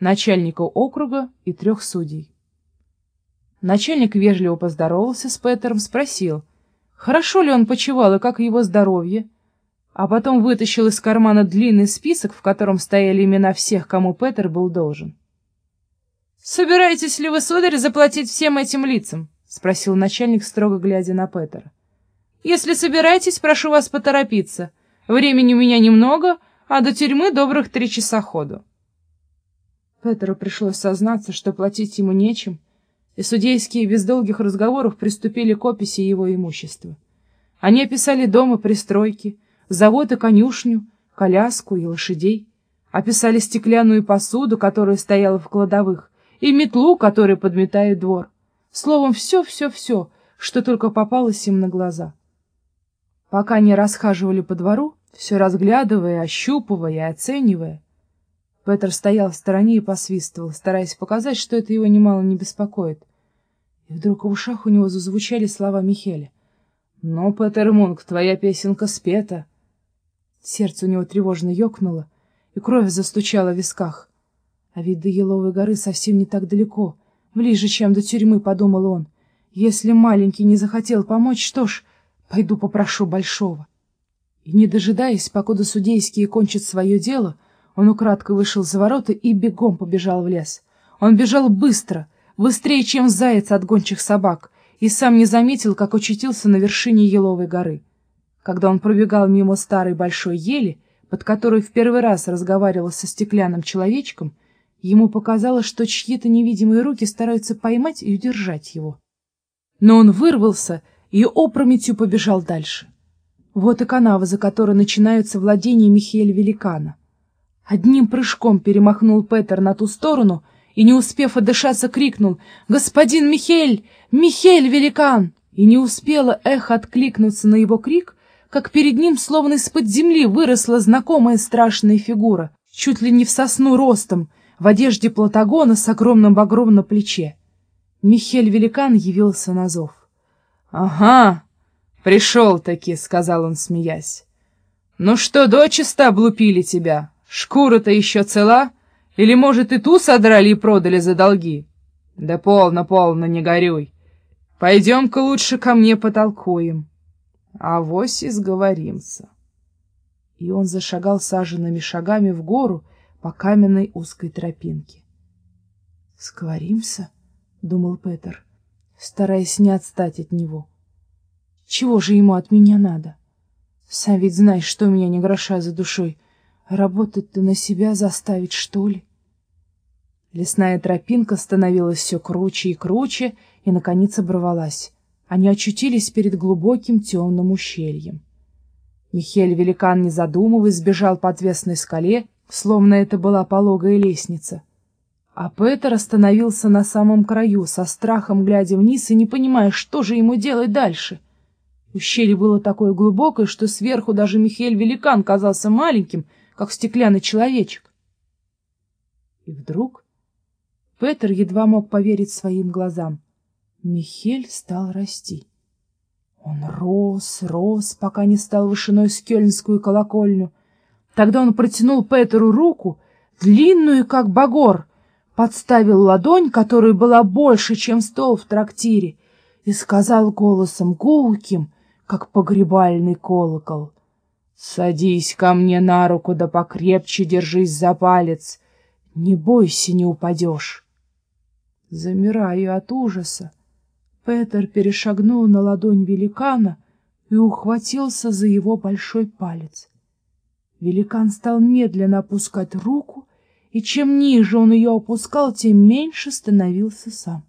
начальника округа и трех судей. Начальник вежливо поздоровался с Петером, спросил, хорошо ли он почевал и как его здоровье, а потом вытащил из кармана длинный список, в котором стояли имена всех, кому Петер был должен. «Собираетесь ли вы, сударь, заплатить всем этим лицам?» — спросил начальник, строго глядя на Петера. «Если собираетесь, прошу вас поторопиться. Времени у меня немного, а до тюрьмы добрых три часа ходу». Петеру пришлось сознаться, что платить ему нечем, и судейские без долгих разговоров приступили к описи его имущества. Они описали дом и пристройки, завод и конюшню, коляску и лошадей, описали стеклянную посуду, которая стояла в кладовых, и метлу, которая подметает двор. Словом, все-все-все, что только попалось им на глаза. Пока они расхаживали по двору, все разглядывая, ощупывая и оценивая, Петр стоял в стороне и посвистывал, стараясь показать, что это его немало не беспокоит. И вдруг в ушах у него зазвучали слова Михеля. «Ну, Петер Мунк, твоя песенка спета!» Сердце у него тревожно ёкнуло, и кровь застучала в висках. А ведь до Еловой горы совсем не так далеко, ближе, чем до тюрьмы, — подумал он. Если маленький не захотел помочь, что ж, пойду попрошу большого. И, не дожидаясь, покуда судейские кончат свое дело, — он украдкой вышел за ворота и бегом побежал в лес. Он бежал быстро, быстрее, чем заяц от гончих собак, и сам не заметил, как очутился на вершине еловой горы. Когда он пробегал мимо старой большой ели, под которой в первый раз разговаривал со стеклянным человечком, ему показалось, что чьи-то невидимые руки стараются поймать и удержать его. Но он вырвался и опрометью побежал дальше. Вот и канава, за которой начинаются владения Михаэля Великана — Одним прыжком перемахнул Петер на ту сторону и, не успев отдышаться, крикнул «Господин Михель! Михель, великан!» И не успела эхо откликнуться на его крик, как перед ним, словно из-под земли, выросла знакомая страшная фигура, чуть ли не в сосну ростом, в одежде платагона с огромным багром на плече. Михель-великан явился на зов. — Ага, пришел-таки, — сказал он, смеясь. — Ну что, дочисто облупили тебя? Шкура-то еще цела? Или, может, и ту содрали и продали за долги? Да полно, полно, не горюй. Пойдем-ка лучше ко мне потолкуем. А вось и сговоримся. И он зашагал саженными шагами в гору по каменной узкой тропинке. «Сговоримся?» — думал Петер, стараясь не отстать от него. «Чего же ему от меня надо? Сам ведь знаешь, что у меня не гроша за душой». Работать-то на себя заставить, что ли? Лесная тропинка становилась все круче и круче, и, наконец, оборвалась. Они очутились перед глубоким темным ущельем. Михель-великан, не задумываясь, сбежал по отвесной скале, словно это была пологая лестница. А Петер остановился на самом краю, со страхом глядя вниз и не понимая, что же ему делать дальше. Ущелье было такое глубокое, что сверху даже Михель-великан казался маленьким — как стеклянный человечек. И вдруг Петр едва мог поверить своим глазам. Михель стал расти. Он рос, рос, пока не стал вышиной с кёльнскую колокольню. Тогда он протянул Петеру руку, длинную, как багор, подставил ладонь, которая была больше, чем стол в трактире, и сказал голосом гулким, как погребальный колокол — Садись ко мне на руку, да покрепче держись за палец. Не бойся, не упадешь. Замираю от ужаса. Петер перешагнул на ладонь великана и ухватился за его большой палец. Великан стал медленно опускать руку, и чем ниже он ее опускал, тем меньше становился сам.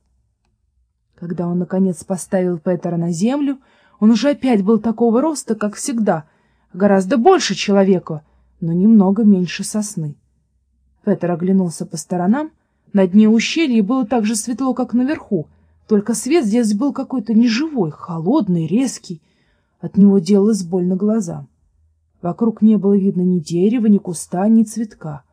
Когда он, наконец, поставил Петера на землю, он уже опять был такого роста, как всегда — гораздо больше человека, но немного меньше сосны. Петр оглянулся по сторонам. На дне ущелья было так же светло, как наверху, только свет здесь был какой-то неживой, холодный, резкий. От него делалось больно глазам. Вокруг не было видно ни дерева, ни куста, ни цветка.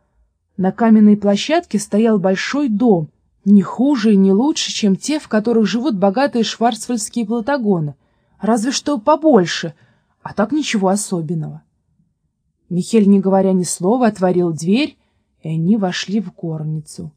На каменной площадке стоял большой дом, не хуже и не лучше, чем те, в которых живут богатые шварцвальдские платагоны, разве что побольше, а так ничего особенного. Михель, не говоря ни слова, отворил дверь, и они вошли в горницу.